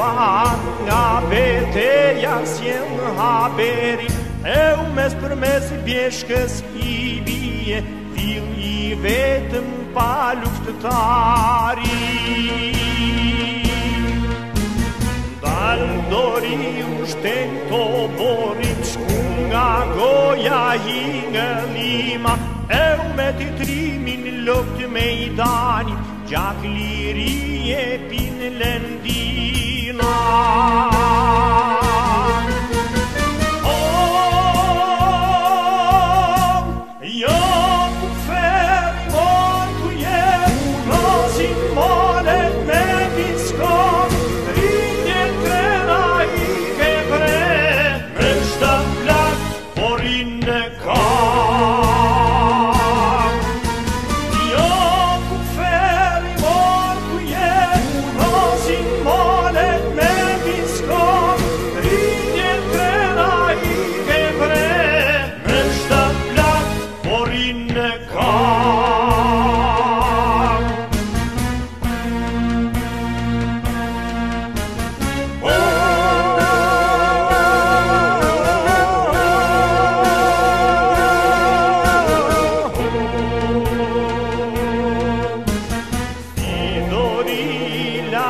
ban Nga vete jasje në haberi E u mes për mes i bjeshkës i bie Fil i vetëm pa luftëtari Dal dori u shten të borit Shku nga goja i nga lima E u me të trimin lëftë me i dani Gjak liri e pin lëndin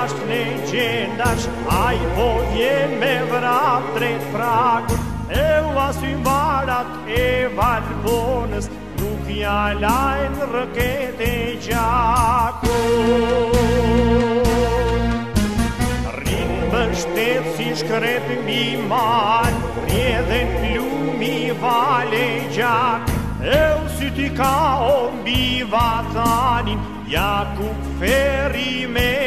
dash në gjendash, a i hodje po me vrat drejt prakur, e u asy mbarat e valbonës, nuk ja lajnë rëket e gjakur. Rinë më shtetë si shkret mi manë, rjedhen plumi val e gjakur, E u si t'i ka ombi vatanin, Jakub Feri me